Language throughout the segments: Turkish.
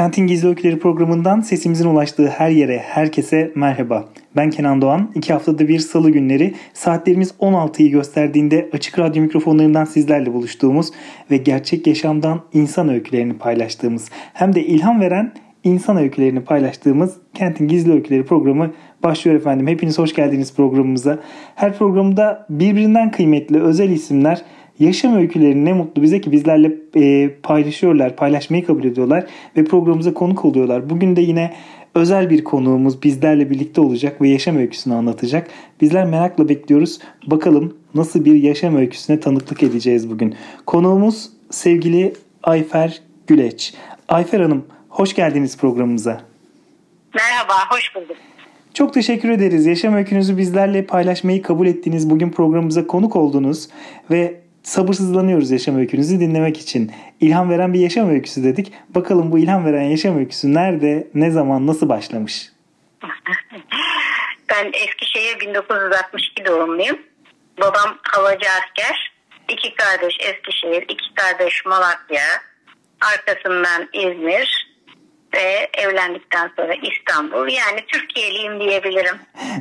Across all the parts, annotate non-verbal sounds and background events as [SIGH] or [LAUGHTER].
Kentin Gizli Öyküleri programından sesimizin ulaştığı her yere, herkese merhaba. Ben Kenan Doğan. İki haftada bir salı günleri saatlerimiz 16'yı gösterdiğinde açık radyo mikrofonlarından sizlerle buluştuğumuz ve gerçek yaşamdan insan öykülerini paylaştığımız hem de ilham veren insan öykülerini paylaştığımız Kentin Gizli Öyküleri programı başlıyor efendim. Hepiniz hoş geldiniz programımıza. Her programda birbirinden kıymetli özel isimler yaşam öykülerini ne mutlu bize ki bizlerle e, paylaşıyorlar, paylaşmayı kabul ediyorlar ve programımıza konuk oluyorlar. Bugün de yine özel bir konuğumuz bizlerle birlikte olacak ve yaşam öyküsünü anlatacak. Bizler merakla bekliyoruz. Bakalım nasıl bir yaşam öyküsüne tanıklık edeceğiz bugün. Konuğumuz sevgili Ayfer Güleç. Ayfer Hanım hoş geldiniz programımıza. Merhaba, hoş bulduk. Çok teşekkür ederiz. Yaşam öykünüzü bizlerle paylaşmayı kabul ettiniz. Bugün programımıza konuk oldunuz ve sabırsızlanıyoruz yaşam öykünüzü dinlemek için. İlham veren bir yaşam öyküsü dedik. Bakalım bu ilham veren yaşam öyküsü nerede, ne zaman, nasıl başlamış? [LAUGHS] ben Eskişehir 1962 doğumluyum. Babam havacı asker. İki kardeş Eskişehir, iki kardeş Malatya. Arkasından İzmir, ve evlendikten sonra İstanbul. Yani Türkiye'liyim diyebilirim.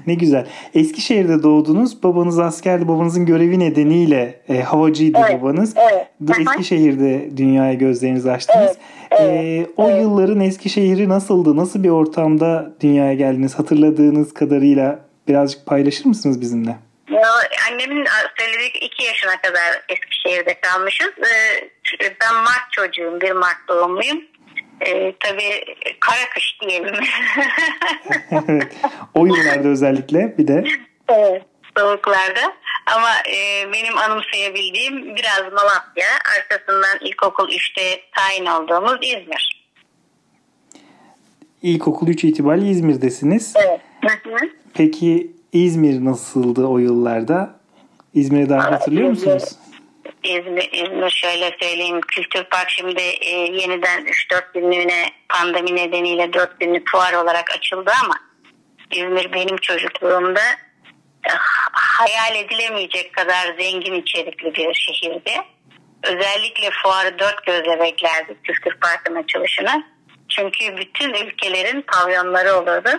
ne güzel. Eskişehir'de doğdunuz. Babanız askerdi. Babanızın görevi nedeniyle e, havacıydı evet, babanız. Evet. Eskişehir'de dünyaya gözlerinizi açtınız. Evet, evet, e, o evet. yılların Eskişehir'i nasıldı? Nasıl bir ortamda dünyaya geldiniz? Hatırladığınız kadarıyla birazcık paylaşır mısınız bizimle? Ya, annemin söylediği iki yaşına kadar Eskişehir'de kalmışız. Ee, ben Mart çocuğum, bir Mart doğumluyum. E, tabii kara kış diyelim. evet. O yıllarda özellikle bir de. Evet soğuklarda ama e, benim anımsayabildiğim biraz Malatya arkasından ilkokul 3'te tayin olduğumuz İzmir. İlkokul 3 itibariyle İzmir'desiniz. Evet. Peki İzmir nasıldı o yıllarda? İzmir'e daha hatırlıyor musunuz? İzmir, İzmir şöyle söyleyeyim Kültür Park şimdi e, yeniden 3-4 günlüğüne pandemi nedeniyle 4 günlük fuar olarak açıldı ama İzmir benim çocukluğumda e, hayal edilemeyecek kadar zengin içerikli bir şehirdi. Özellikle fuarı dört gözle beklerdik Kültür Park'ın açılışını. Çünkü bütün ülkelerin pavyonları olurdu.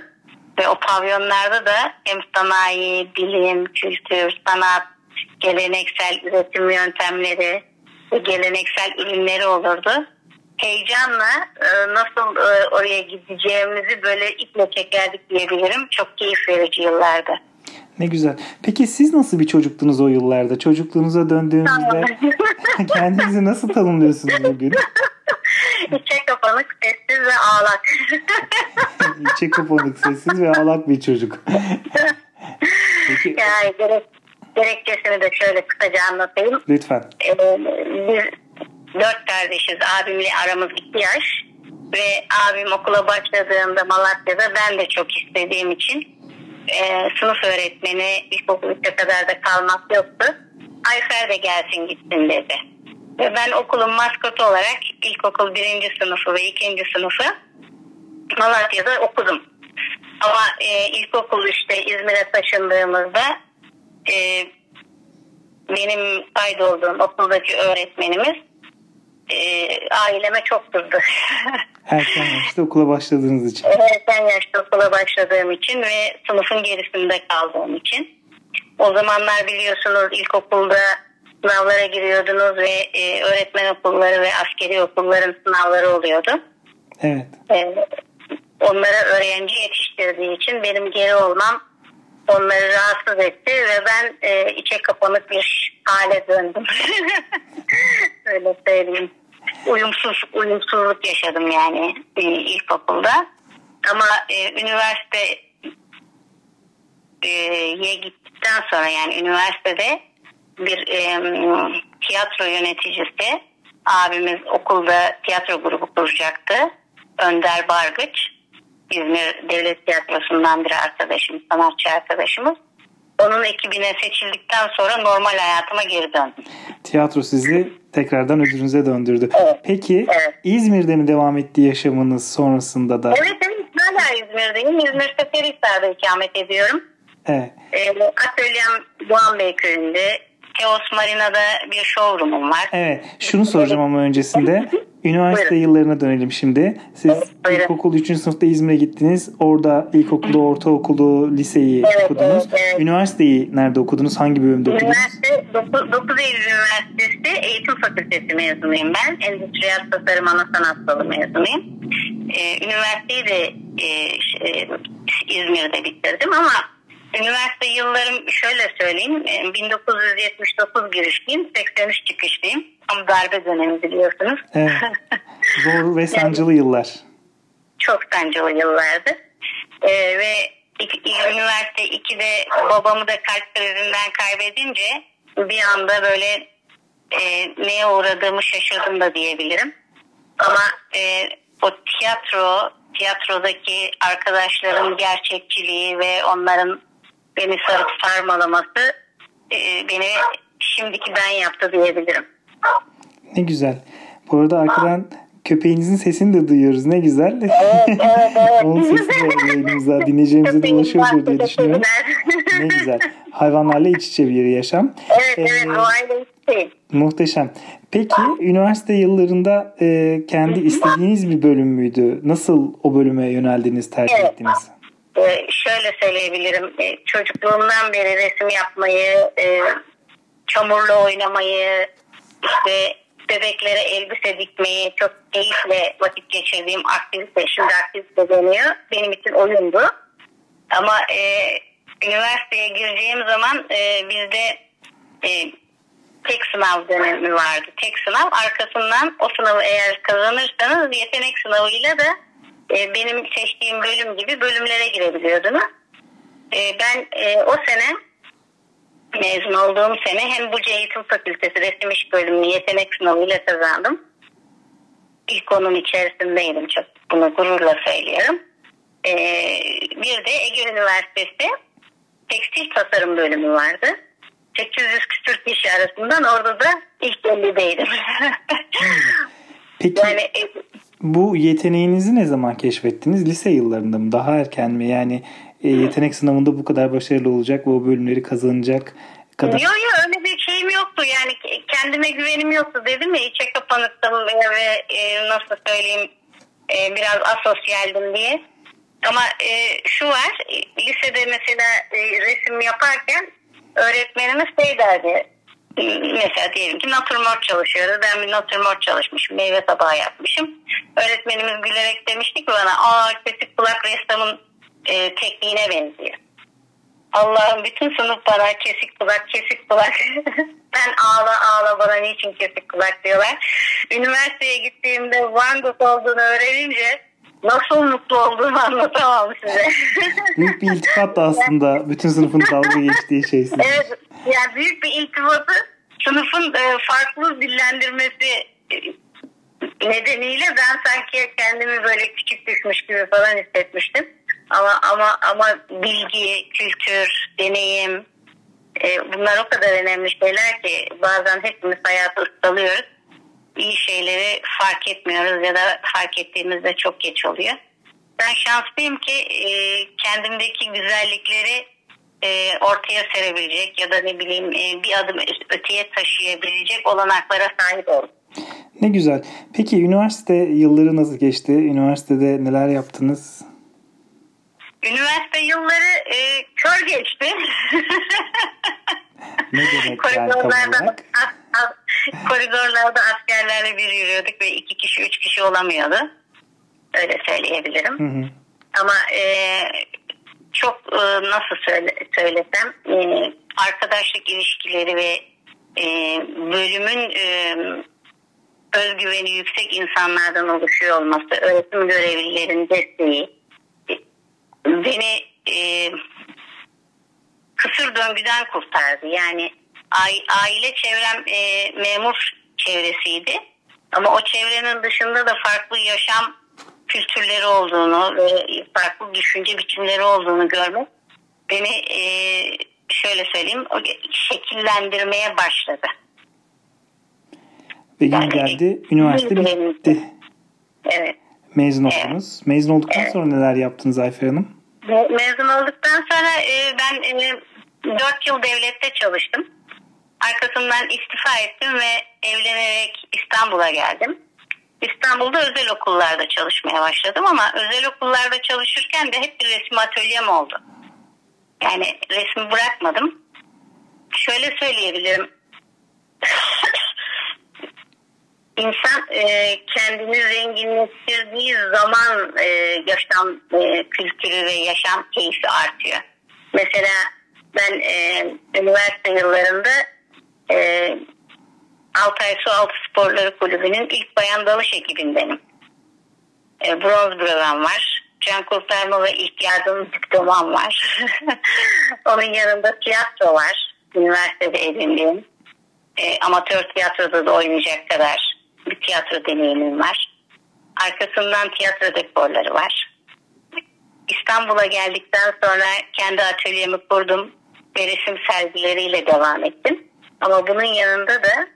Ve o pavyonlarda da hem sanayi, bilim, kültür, sanat, geleneksel üretim yöntemleri ve geleneksel ürünleri olurdu. Heyecanla e, nasıl e, oraya gideceğimizi böyle iple çekerdik diyebilirim. Çok keyif verici yıllardı. Ne güzel. Peki siz nasıl bir çocuktunuz o yıllarda? Çocukluğunuza döndüğünüzde [LAUGHS] kendinizi nasıl tanımlıyorsunuz bugün? [LAUGHS] İçe kapanık, sessiz ve ağlak. [LAUGHS] İçe kapanık, sessiz ve ağlak bir çocuk. Peki. Yani gerek Gerekçesini de şöyle kısaca anlatayım. Lütfen. Ee, biz dört kardeşiz. Abimle aramız iki yaş. Ve abim okula başladığında Malatya'da ben de çok istediğim için e, sınıf öğretmeni ilkokul 3'e kadar da kalmak yoktu. Ayfer de gelsin gitsin dedi. Ve ben okulun maskotu olarak ilkokul birinci sınıfı ve ikinci sınıfı Malatya'da okudum. Ama e, ilkokul işte İzmir'e taşındığımızda e, benim kaydolduğum okuldaki öğretmenimiz e, aileme çok kızdı. [LAUGHS] Erken yaşta okula başladığınız için. Erken yaşta okula başladığım için ve sınıfın gerisinde kaldığım için. O zamanlar biliyorsunuz ilkokulda sınavlara giriyordunuz ve e, öğretmen okulları ve askeri okulların sınavları oluyordu. Evet. E, onlara öğrenci yetiştirdiği için benim geri olmam onları rahatsız etti ve ben e, içe kapanık bir hale döndüm. [LAUGHS] Öyle söyleyeyim. Uyumsuz, uyumsuzluk yaşadım yani e, ilkokulda. Ama e, üniversiteye e, gittikten sonra yani üniversitede bir e, tiyatro yöneticisi abimiz okulda tiyatro grubu kuracaktı. Önder Bargıç. İzmir Devlet Tiyatrosu'ndan bir arkadaşım, sanatçı arkadaşımız. Onun ekibine seçildikten sonra normal hayatıma geri döndüm. Tiyatro sizi tekrardan ödünüze döndürdü. Evet. Peki Evet. İzmir'de mi devam etti yaşamınız sonrasında da? Evet evet hala İzmir'deyim. İzmir Seferihisar'da ikamet ediyorum. Evet. E, atölyem Doğan Bey köyünde. Teos Marina'da bir showroom'um var. Evet. Şunu soracağım ama öncesinde. [LAUGHS] Üniversite Buyurun. yıllarına dönelim şimdi. Siz Buyurun. ilkokul 3. sınıfta İzmir'e gittiniz. Orada ilkokulu, [LAUGHS] ortaokulu, liseyi Evet, okudunuz. evet, evet. Üniversiteyi nerede okudunuz? Hangi bölümde okudunuz? Üniversite 9, 9 Eylül Üniversitesi Eğitim Fakültesi mezunuyum ben. Endüstriyel Tasarım Ana Sanat Dalı mezunuyum. Ee, üniversiteyi de e, şey, İzmir'de bitirdim ama üniversite yıllarım şöyle söyleyeyim. e, 1979 girişliyim, 83 çıkışlıyım. Tam darbe dönemi biliyorsunuz. Evet. Zor ve [LAUGHS] sancılı yıllar. çok sancılı yıllardı. Ee, ve üniversite 2'de babamı da kalp krizinden kaybedince bir anda böyle e, neye uğradığımı şaşırdım da diyebilirim. Ama e, o tiyatro, tiyatrodaki arkadaşların gerçekçiliği ve onların beni sarıp sarmalaması e, beni şimdiki ben yaptı diyebilirim. Ne güzel. Bu arada arkadan köpeğinizin sesini de duyuyoruz. Ne güzel. evet, evet. [LAUGHS] Onun sesi de yayınımıza dinleyeceğimize de ulaşıyordur diye düşünüyorum. Ne güzel. Hayvanlarla iç içe bir yaşam. Evet evet Ee, o aile. Muhteşem. Peki üniversite yıllarında e, kendi istediğiniz bir bölüm müydü? Nasıl o bölüme yöneldiniz, tercih Evet. ettiniz? Ee, şöyle söyleyebilirim. Ee, çocukluğumdan beri resim yapmayı, e, çamurla oynamayı, işte bebeklere elbise dikmeyi çok keyifle vakit geçirdiğim aktivite, şimdi aktivite deniyor. Benim için oyundu. Ama e, üniversiteye gireceğim zaman e, bizde e, tek sınav dönemi vardı. Tek sınav arkasından o sınavı eğer kazanırsanız yetenek sınavıyla da e, benim seçtiğim bölüm gibi bölümlere girebiliyordunuz. E, ben e, o sene mezun olduğum sene hem Buca Eğitim Fakültesi Resim İş Bölümünü yetenek sınavıyla kazandım. İlk onun içerisindeydim. Çok bunu gururla söylüyorum. E, bir de Ege Üniversitesi Tekstil Tasarım Bölümü vardı. 800 küsür kişi arasından orada da ilk 50'deydim. [LAUGHS] Peki yani e, bu yeteneğinizi ne zaman keşfettiniz? Lise yıllarında mı? Daha erken mi? Yani e, yetenek sınavında bu kadar başarılı olacak ve o bölümleri kazanacak kadar. Yok yok öyle bir şeyim yoktu yani ke- kendime güvenim yoktu dedim ya içe kapanıktım ve, e, nasıl söyleyeyim e, biraz asosyaldim diye. Ama e, şu var e, lisede mesela e, resim yaparken öğretmenimiz şey derdi mesela diyelim ki natürmort çalışıyoruz ben bir natürmort çalışmışım meyve tabağı yapmışım. Öğretmenimiz gülerek demişti ki bana aa kesik kulak ressamın e, tekniğine benziyor. Allah'ım bütün sınıf bana kesik kulak kesik kulak. [LAUGHS] ben ağla ağla bana niçin kesik kulak diyorlar. Üniversiteye gittiğimde Van Gogh olduğunu öğrenince nasıl mutlu olduğumu anlatamam size. [LAUGHS] Büyük bir iltifat da aslında bütün sınıfın dalga geçtiği şey. evet yani büyük bir iltifatı sınıfın e, farklı dillendirmesi e, nedeniyle ben sanki kendimi böyle küçük düşmüş gibi falan hissetmiştim. Ama ama ama bilgi, kültür, deneyim e, bunlar o kadar önemli şeyler ki bazen hepimiz hayatı ıstalıyoruz. İyi şeyleri fark etmiyoruz ya da fark ettiğimizde çok geç oluyor. Ben şanslıyım ki e, kendimdeki güzellikleri e, ortaya serebilecek ya da ne bileyim e, bir adım öteye taşıyabilecek olanaklara sahip oldum. Ne güzel. Peki üniversite yılları nasıl geçti? Üniversitede neler yaptınız? Üniversite yılları e, kör geçti. Ne demek yani tam olarak? [LAUGHS] koridorlarda askerlerle bir yürüyorduk ve iki kişi üç kişi olamıyordu. Öyle söyleyebilirim. Hı hı. Ama e, çok e, nasıl söyle, söylesem e, arkadaşlık ilişkileri ve e, bölümün e, özgüveni yüksek insanlardan oluşuyor olması, öğretim görevlilerin desteği e, beni e, kısır döngüden kurtardı. Yani aile çevrem e, memur çevresiydi. Ama o çevrenin dışında da farklı yaşam kültürleri olduğunu ve farklı düşünce biçimleri olduğunu görmek beni e, şöyle söyleyeyim şekillendirmeye başladı. Ve yani, geldi üniversite bitti. Evet. Mezun oldunuz. Evet. Mezun olduktan evet. sonra neler yaptınız Ayfer Hanım? Mezun olduktan sonra e, ben e, 4 yıl devlette çalıştım. Arkasından istifa ettim ve evlenerek İstanbul'a geldim. İstanbul'da özel okullarda çalışmaya başladım ama özel okullarda çalışırken de hep bir resim atölyem oldu. Yani resmi bırakmadım. Şöyle söyleyebilirim. [COUGHS] İnsan e, kendini zenginleştirdiği zaman e, yaşam e, kültürü ve yaşam keyfi artıyor. Mesela ben e, üniversite yıllarında e, Altay Sualtı Sporları Kulübü'nün ilk bayan dalış ekibindenim. E, bronz büröven var. Can kurtarma ve ilk yardım diplomam var. [LAUGHS] Onun yanında tiyatro var. Üniversitede edindiğim. E, amatör tiyatroda da oynayacak kadar bir tiyatro deneyimim var. Arkasından tiyatro dekorları var. İstanbul'a geldikten sonra kendi atölyemi kurdum ve resim sergileriyle devam ettim. Ama bunun yanında da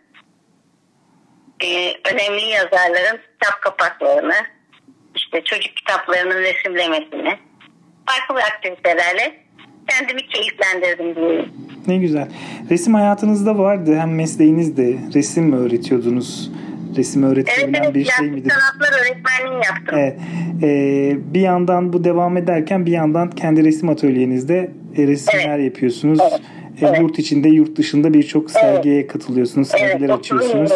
e, önemli yazarların kitap kapaklarını, işte çocuk kitaplarının resimlemesini, farklı aktivitelerle kendimi keyiflendirdim diyeyim. Ne güzel. Resim hayatınızda vardı. Hem mesleğinizde resim mi öğretiyordunuz? Resim öğretilebilen evet, evet, bir şey midir? sanatlar öğretmenliği yaptım. Evet. Ee, bir yandan bu devam ederken bir yandan kendi resim atölyenizde e, resimler evet. yapıyorsunuz. Evet. Evet. Yurt içinde, yurt dışında birçok sergiye evet. katılıyorsunuz, sergiler evet, açıyorsunuz.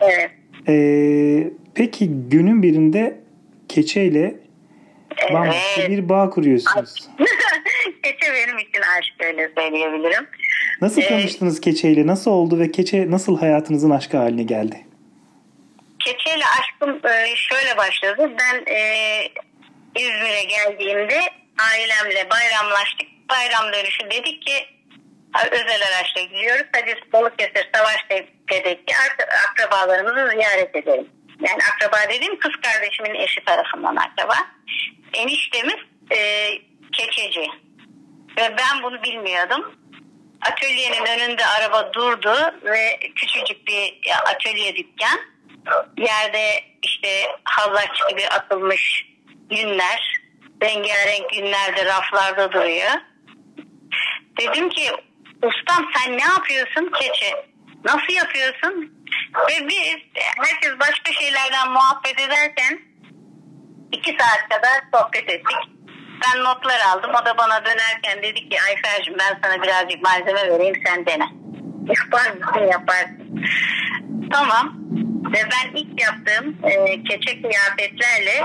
Evet. Ee, peki günün birinde keçeyle evet. bambaşka bir bağ kuruyorsunuz. [LAUGHS] keçe benim için aşk öyle söyleyebilirim. Nasıl ee, tanıştınız keçeyle? Nasıl oldu ve keçe nasıl hayatınızın aşkı haline geldi? Keçeyle aşkım e, şöyle başladı. Ben e, İzmir'e geldiğimde ailemle bayramlaştık. Bayram dönüşü dedik ki özel araçla gidiyoruz. Hadi Balıkesir Savaştepe'deki akrabalarımızı ziyaret edelim. Yani akraba dediğim kız kardeşimin eşi tarafından akraba. Eniştemiz e, keçeci. Ve ben bunu bilmiyordum. Atölyenin önünde araba durdu ve küçücük bir atölye dükkan. Yerde işte hallaç gibi atılmış günler, rengarenk günlerde raflarda duruyor. Dedim ki ustam sen ne yapıyorsun keçi? Nasıl yapıyorsun? Ve biz herkes başka şeylerden muhabbet ederken iki saat kadar sohbet ettik. Ben notlar aldım. O da bana dönerken dedi ki Ayfer'cim ben sana birazcık malzeme vereyim sen dene. Yapar mısın yaparsın. Tamam. Ve ben ilk yaptığım e, keçe kıyafetlerle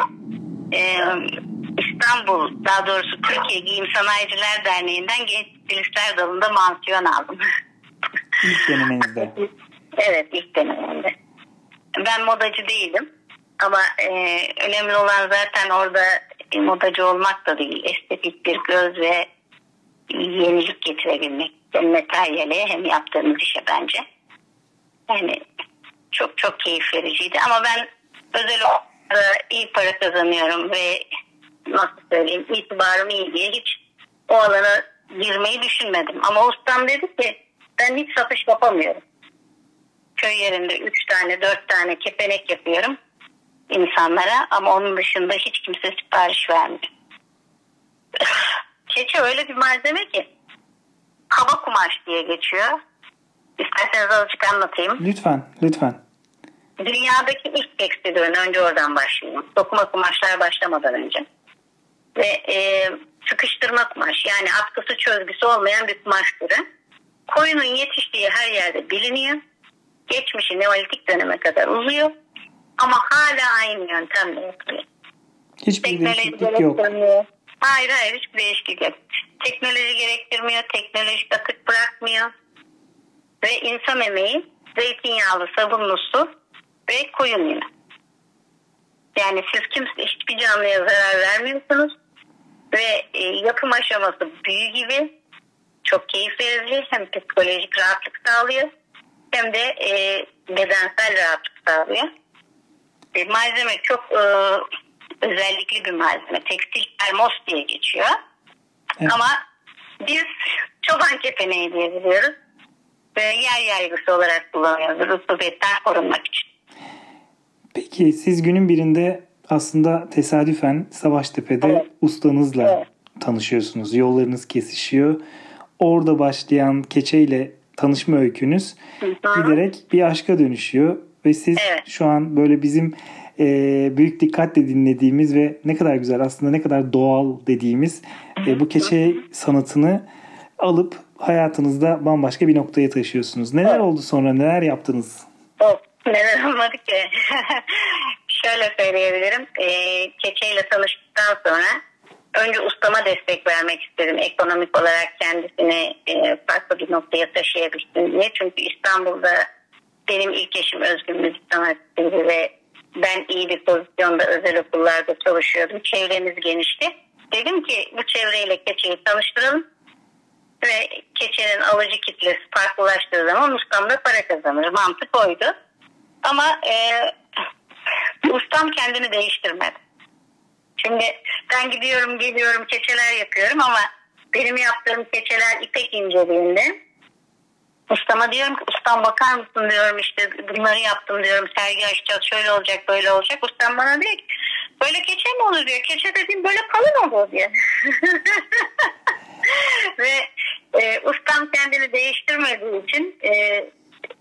e, İstanbul daha doğrusu Türkiye Giyim Sanayiciler Derneği'nden genç stilistler dalında mansiyon aldım. İlk denemenizde. [LAUGHS] evet ilk denememde. Ben modacı değilim. Ama e, önemli olan zaten orada modacı olmak da değil. Estetik bir göz ve yenilik getirebilmek. Hem materyale hem yaptığımız işe bence. Yani çok çok keyif vericiydi. Ama ben özel olarak iyi para kazanıyorum ve nasıl söyleyeyim itibarım iyi diye hiç o alana girmeyi düşünmedim. Ama ustam dedi ki ben hiç satış yapamıyorum. Köy yerinde üç tane dört tane kepenek yapıyorum insanlara ama onun dışında hiç kimse sipariş vermiyor. [LAUGHS] Keçe öyle bir malzeme ki kaba kumaş diye geçiyor. İsterseniz azıcık anlatayım. Lütfen, lütfen. Dünyadaki ilk tekstil ürün önce oradan başlayayım. Dokuma kumaşlar başlamadan önce. Ve e, sıkıştırma kumaş yani atkısı çözgüsü olmayan bir kumaş türü. Koyunun yetiştiği her yerde biliniyor. Geçmişi Neolitik döneme kadar uzuyor. Ama hala aynı yöntemle yapılıyor. Hiçbir değişiklik yok. Hayır hayır hiçbir değişiklik yok. Teknoloji gerektirmiyor, teknoloji atık bırakmıyor. Ve insan emeği zeytinyağlı, sabunlu su ve koyun yine. Yani siz kimse hiçbir canlıya zarar vermiyorsunuz ve e, yapım aşaması büyü gibi çok keyif verici hem psikolojik rahatlık sağlıyor hem de e, bedensel rahatlık sağlıyor. e, malzeme çok e, özellikli bir malzeme. Tekstil termos diye geçiyor. Evet. Ama biz çoban kepeneği diye biliyoruz. Ve yer yaygısı olarak kullanıyoruz rutubetten korunmak için. Peki siz günün birinde aslında tesadüfen Savaştepe'de evet. ustanızla evet. tanışıyorsunuz. Yollarınız kesişiyor. Orada başlayan keçeyle tanışma öykünüz Hı-hı. giderek bir aşka dönüşüyor. Ve siz evet. şu an böyle bizim e, büyük dikkatle dinlediğimiz ve ne kadar güzel aslında ne kadar doğal dediğimiz e, bu keçe sanatını alıp hayatınızda bambaşka bir noktaya taşıyorsunuz. Neler evet. oldu sonra neler yaptınız? Oh, neler olmadı ki? [LAUGHS] Şöyle söyleyebilirim. E, keçeyle tanıştıktan sonra önce ustama destek vermek istedim. Ekonomik olarak kendisini e, farklı bir noktaya taşıyabilsin diye. Çünkü İstanbul'da benim ilk eşim Özgün Müzik Sanatçıydı ve ben iyi bir pozisyonda özel okullarda çalışıyordum. Çevremiz genişti. Dedim ki bu çevreyle keçeyi tanıştıralım ve keçenin alıcı kitlesi farklılaştığı zaman ustam da para kazanır. Mantık oydu. Ama e, ustam kendini değiştirmedi. Şimdi ben gidiyorum geliyorum keçeler yapıyorum ama benim yaptığım keçeler ipek inceliğinde. Ustama diyorum ki ustam bakar mısın diyorum işte bunları yaptım diyorum sergi açacağız şöyle olacak böyle olacak. Ustam bana diyor ki böyle keçe mi olur diyor. Keçe dediğim böyle kalın olur diyor. [LAUGHS] Ve e, ustam kendini değiştirmediği için e,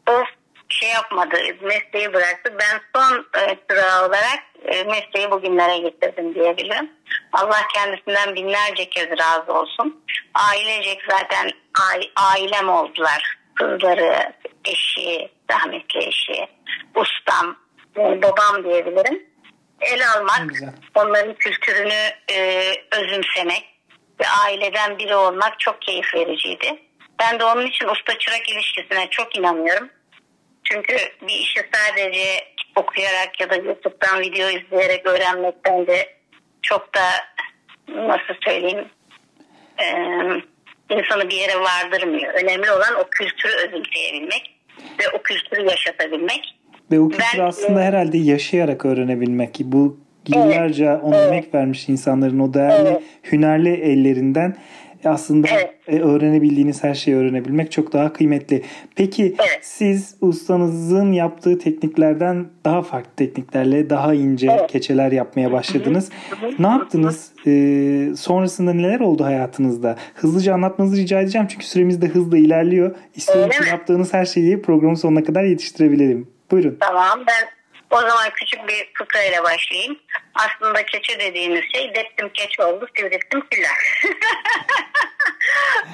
o şey yapmadı, mesleği bıraktı. Ben son e, sıra olarak e, mesleği bugünlere getirdim diyebilirim. Allah kendisinden binlerce kez razı olsun. Ailecek zaten ailem oldular. Kızları, eşi, rahmetli eşi, ustam, e, babam diyebilirim. El almak, onların kültürünü özümsemek ve aileden biri olmak çok keyif vericiydi. Ben de onun için usta çırak ilişkisine çok inanıyorum. Çünkü bir işi sadece okuyarak ya da YouTube'dan video izleyerek öğrenmekten de çok da nasıl söyleyeyim e, insanı bir yere vardırmıyor. Önemli olan o kültürü özümseyebilmek ve o kültürü yaşatabilmek. Ve o kültürü ben, aslında herhalde yaşayarak öğrenebilmek. Bu yıllarca evet, ona evet. emek vermiş insanların o değerli evet. hünerli ellerinden aslında evet. E, öğrenebildiğiniz her şeyi öğrenebilmek çok daha kıymetli. Peki evet. siz ustanızın yaptığı tekniklerden daha farklı tekniklerle daha ince evet. keçeler yapmaya başladınız. Hı hı. Ne yaptınız? Ee, sonrasında neler oldu hayatınızda? Hızlıca anlatmanızı rica edeceğim çünkü süremiz de hızla ilerliyor. İstiyorum ki yaptığınız her şeyi programın sonuna kadar yetiştirebilelim. Buyurun. Tamam ben o zaman küçük bir fıkra başlayayım. Aslında keçe dediğimiz şey deptim keç oldu, sivrilttim killer.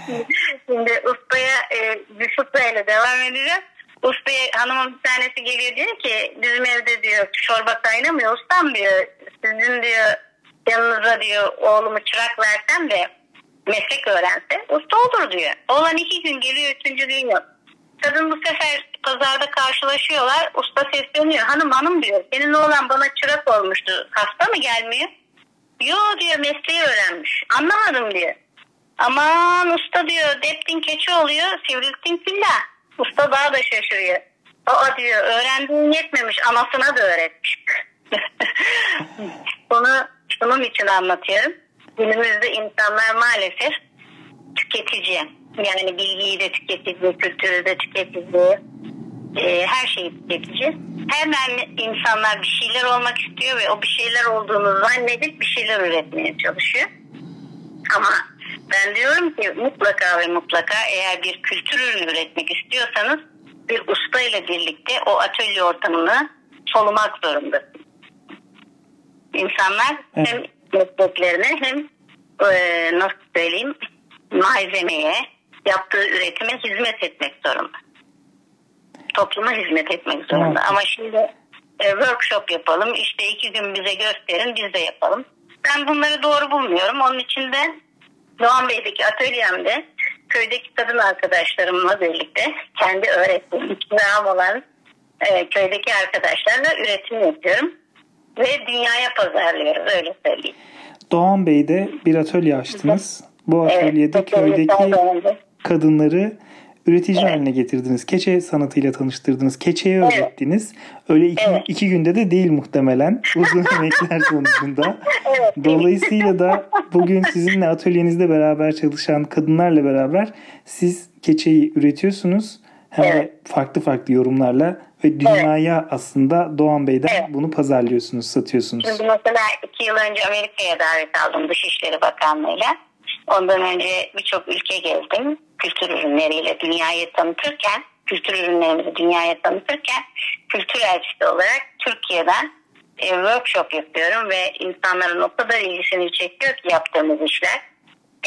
[LAUGHS] Şimdi ustaya e, bir fıkra devam edeceğim. Ustaya hanımın bir tanesi geliyor diyor ki bizim evde diyor çorba kaynamıyor ustam diyor. Sizin diyor yanınıza diyor oğlumu çırak versem de meslek öğrense usta olur diyor. Oğlan iki gün geliyor üçüncü gün yok. Kadın bu sefer pazarda karşılaşıyorlar. Usta sesleniyor. Hanım hanım diyor. Senin oğlan bana çırak olmuştu. Hasta mı gelmiyor? Yo diyor mesleği öğrenmiş. Anlamadım diyor. Aman usta diyor deptin keçi oluyor sivriltin filla. Usta daha da şaşırıyor. Aa diyor öğrendiğin yetmemiş anasına da öğretmiş. [LAUGHS] Bunu bunun için anlatıyorum. Günümüzde insanlar maalesef tüketici. Yani bilgiyi de tüketici, kültürü de tüketici, e, her şeyi tüketici. Hemen insanlar bir şeyler olmak istiyor ve o bir şeyler olduğunu zannedip bir şeyler üretmeye çalışıyor. Ama ben diyorum ki mutlaka ve mutlaka eğer bir kültür ürünü üretmek istiyorsanız bir usta ile birlikte o atölye ortamını solumak zorundasınız. İnsanlar hem mesleklerine hem e, nasıl söyleyeyim malzemeye yaptığı üretime hizmet etmek zorunda topluma hizmet etmek zorunda. Evet. Ama şimdi e, workshop yapalım, işte iki gün bize gösterin, biz de yapalım. Ben bunları doğru bulmuyorum. Onun için de Doğan Bey'deki atölyemde köydeki kadın arkadaşlarımla birlikte kendi öğrettiğim ikram olan e, köydeki arkadaşlarla üretim yapıyorum. Ve dünyaya pazarlıyoruz öyle söyleyeyim. Doğan Bey'de bir atölye açtınız. Bu atölyede evet, köydeki kadınları üretici evet. haline getirdiniz. Keçe sanatıyla tanıştırdınız. Keçeyi öğrettiniz. Öyle iki, evet. iki günde de değil muhtemelen. [LAUGHS] Uzun emekler sonucunda. evet. Dolayısıyla da bugün sizinle atölyenizde beraber çalışan kadınlarla beraber siz keçeyi üretiyorsunuz. Hem evet. de farklı farklı yorumlarla ve dünyaya evet. aslında Doğan Bey'den evet. bunu pazarlıyorsunuz, satıyorsunuz. Şimdi mesela iki yıl önce Amerika'ya davet aldım Dışişleri Bakanlığı'yla. Ondan önce birçok ülke gezdim. Kültür ürünleriyle dünyayı tanıtırken, kültür ürünlerimizi dünyaya tanıtırken kültür elçisi olarak Türkiye'den e, workshop yapıyorum ve insanların o kadar ilgisini çekiyor ki yaptığımız işler.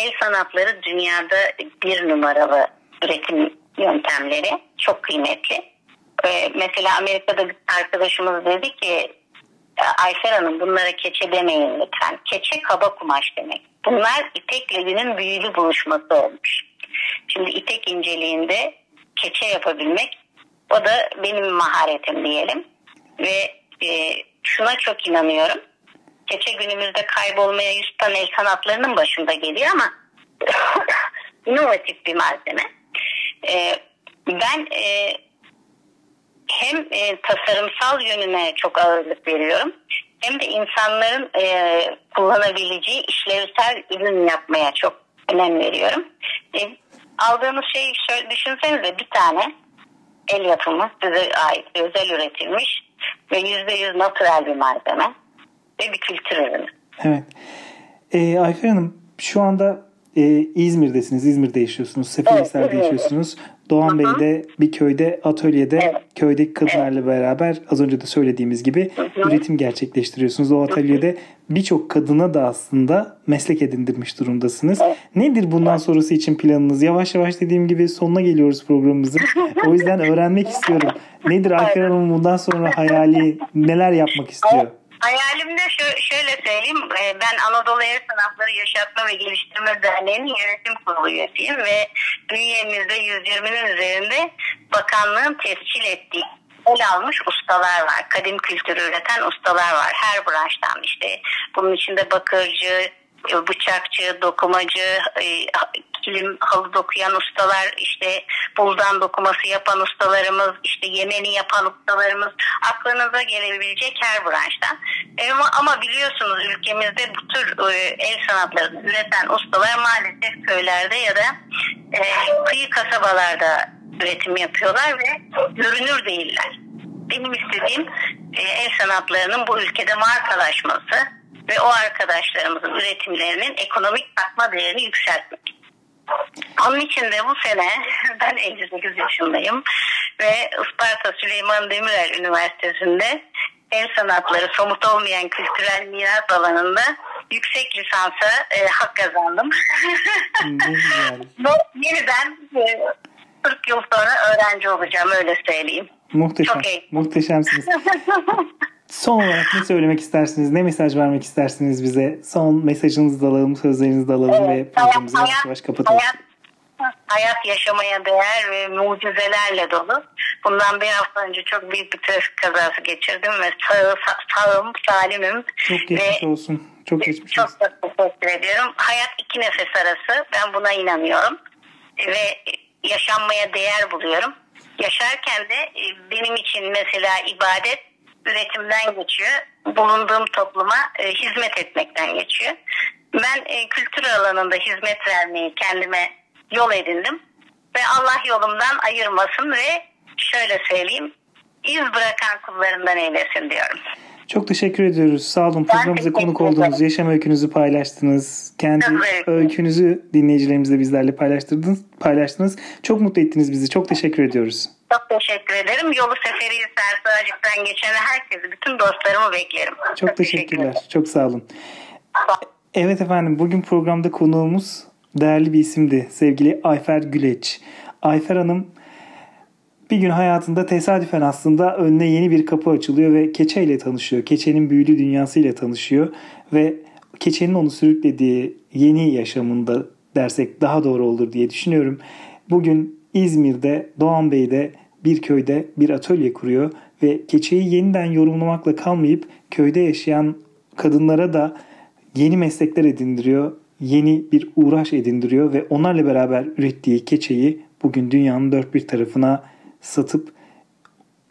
El sanatları dünyada bir numaralı üretim yöntemleri. Çok kıymetli. Ee, mesela Amerika'da arkadaşımız dedi ki Ayfer Hanım bunlara keçe demeyin lütfen. Keçe kaba kumaş demek. Bunlar ipek büyülü buluşması olmuş. Şimdi ipek inceliğinde keçe yapabilmek o da benim maharetim diyelim. Ve e, şuna çok inanıyorum. Keçe günümüzde kaybolmaya yüz tane el sanatlarının başında geliyor ama [COUGHS] inovatif bir malzeme. E, ben e, hem e, tasarımsal yönüne çok ağırlık veriyorum hem de insanların e, kullanabileceği işlevsel ürün yapmaya çok önem veriyorum. E, aldığınız şeyi şöyle düşünsenize bir tane el yapımı size ait özel üretilmiş ve yüzde yüz natural bir malzeme ve bir kültür ürünü. Evet. E, Ayfer Hanım şu anda e, İzmir'desiniz. İzmir'de yaşıyorsunuz. Seferihisar'da evet, yaşıyorsunuz. Doğan Bey de bir köyde, atölyede evet. köydeki kadınlarla evet. beraber az önce de söylediğimiz gibi Hı-hı. üretim gerçekleştiriyorsunuz. O atölyede birçok kadına da aslında meslek edindirmiş durumdasınız. Evet. Nedir bundan sonrası için planınız? Yavaş yavaş dediğim gibi sonuna geliyoruz programımızın. O yüzden [LAUGHS] öğrenmek istiyorum. Nedir Ayfer Hanım'ın bundan sonra hayali, neler yapmak istiyor? Hayalimde şö- şöyle söyleyeyim. E, ben Anadolu El Sanatları Yaşatma ve Geliştirme Derneği'nin yönetim kurulu üyesiyim ve bünyemizde 120'nin üzerinde bakanlığın tescil ettiği el almış ustalar var. Kadim kültürü üreten ustalar var. Her branştan işte bunun içinde bakırcı, bıçakçı, dokumacı, e, kilim halı dokuyan ustalar, işte buldan dokuması yapan ustalarımız, işte yemeni yapan ustalarımız aklınıza gelebilecek her branştan. E, ama, ama biliyorsunuz ülkemizde bu tür e, el sanatlarını üreten ustalar maalesef köylerde ya da e, kıyı kasabalarda üretim yapıyorlar ve görünür değiller. Benim istediğim e, el sanatlarının bu ülkede markalaşması ve o arkadaşlarımızın üretimlerinin ekonomik katma değerini yükseltmek. Onun için de bu sene [LAUGHS] ben 58 yaşındayım ve Isparta Süleyman Demirel Üniversitesi'nde el sanatları somut olmayan kültürel miras alanında yüksek lisansa e, hak kazandım. [LAUGHS] Yeniden e, 40 yıl sonra öğrenci olacağım öyle söyleyeyim. Muhteşem. Çok iyi. Muhteşemsiniz. [LAUGHS] Son olarak ne söylemek istersiniz? Ne mesaj vermek istersiniz bize? Son mesajınızı da alalım, sözlerinizi de alalım evet, ve programımızı yavaş yavaş kapatalım. Hayat, hayat yaşamaya değer ve mucizelerle dolu. Bundan bir hafta önce çok büyük bir trafik kazası geçirdim ve sağ, sağım, salimim. Çok geçmiş ve olsun. Çok geçmiş çok, olsun. Çok teşekkür ediyorum. Hayat iki nefes arası. Ben buna inanıyorum. Ve yaşanmaya değer buluyorum. Yaşarken de e, benim için mesela ibadet üretimden geçiyor. Bulunduğum topluma e, hizmet etmekten geçiyor. Ben e, kültür alanında hizmet vermeyi kendime yol edindim. Ve Allah yolumdan ayırmasın ve şöyle söyleyeyim iz bırakan kullarından eylesin diyorum. Çok teşekkür ediyoruz. Sağ olun. Programımıza konuk oldunuz. Yaşam öykünüzü paylaştınız. Kendi öykünüzü dinleyicilerimizle bizlerle paylaştırdınız, paylaştınız. Çok mutlu ettiniz bizi. Çok teşekkür ediyoruz. Çok teşekkür ederim. Yolu seferi Sığacık'tan geçen herkesi, bütün dostlarımı beklerim. Çok, Çok teşekkürler. Teşekkür Çok sağ olun. Evet efendim bugün programda konuğumuz değerli bir isimdi. Sevgili Ayfer Güleç. Ayfer Hanım bir gün hayatında tesadüfen aslında önüne yeni bir kapı açılıyor ve keçe ile tanışıyor. Keçenin büyülü dünyasıyla tanışıyor ve keçenin onu sürüklediği yeni yaşamında dersek daha doğru olur diye düşünüyorum. Bugün İzmir'de Doğan Bey'de bir köyde bir atölye kuruyor ve keçeyi yeniden yorumlamakla kalmayıp köyde yaşayan kadınlara da yeni meslekler edindiriyor, yeni bir uğraş edindiriyor ve onlarla beraber ürettiği keçeyi bugün dünyanın dört bir tarafına satıp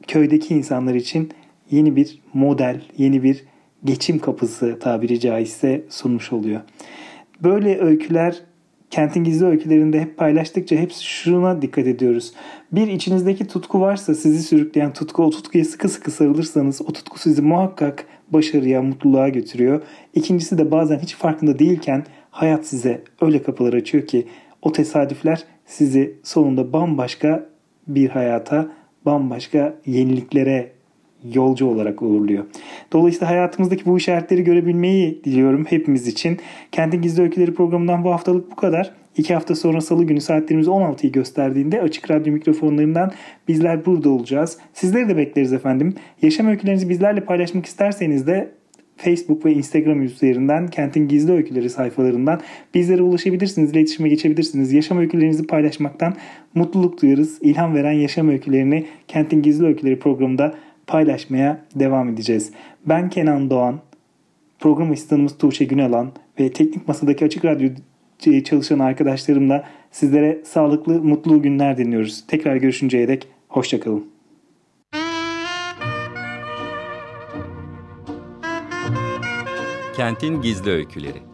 köydeki insanlar için yeni bir model, yeni bir geçim kapısı tabiri caizse sunmuş oluyor. Böyle öyküler Kentin Gizli Öykülerinde hep paylaştıkça hep şuna dikkat ediyoruz. Bir içinizdeki tutku varsa sizi sürükleyen tutku o tutkuya sıkı sıkı sarılırsanız o tutku sizi muhakkak başarıya, mutluluğa götürüyor. İkincisi de bazen hiç farkında değilken hayat size öyle kapılar açıyor ki o tesadüfler sizi sonunda bambaşka bir hayata, bambaşka yeniliklere yolcu olarak uğurluyor. Dolayısıyla hayatımızdaki bu işaretleri görebilmeyi diliyorum hepimiz için. Kentin Gizli Öyküleri programından bu haftalık bu kadar. İki hafta sonra salı günü saatlerimiz 16'yı gösterdiğinde açık radyo mikrofonlarından bizler burada olacağız. Sizleri de bekleriz efendim. Yaşam öykülerinizi bizlerle paylaşmak isterseniz de Facebook ve Instagram üzerinden Kentin Gizli Öyküleri sayfalarından bizlere ulaşabilirsiniz, iletişime geçebilirsiniz. Yaşam öykülerinizi paylaşmaktan mutluluk duyarız. İlham veren yaşam öykülerini Kentin Gizli Öyküleri programında paylaşmaya devam edeceğiz. Ben Kenan Doğan, program asistanımız Tuğçe Günalan ve teknik masadaki Açık Radyo çalışan arkadaşlarımla sizlere sağlıklı, mutlu günler diliyoruz. Tekrar görüşünceye dek hoşçakalın. Kentin Gizli Öyküleri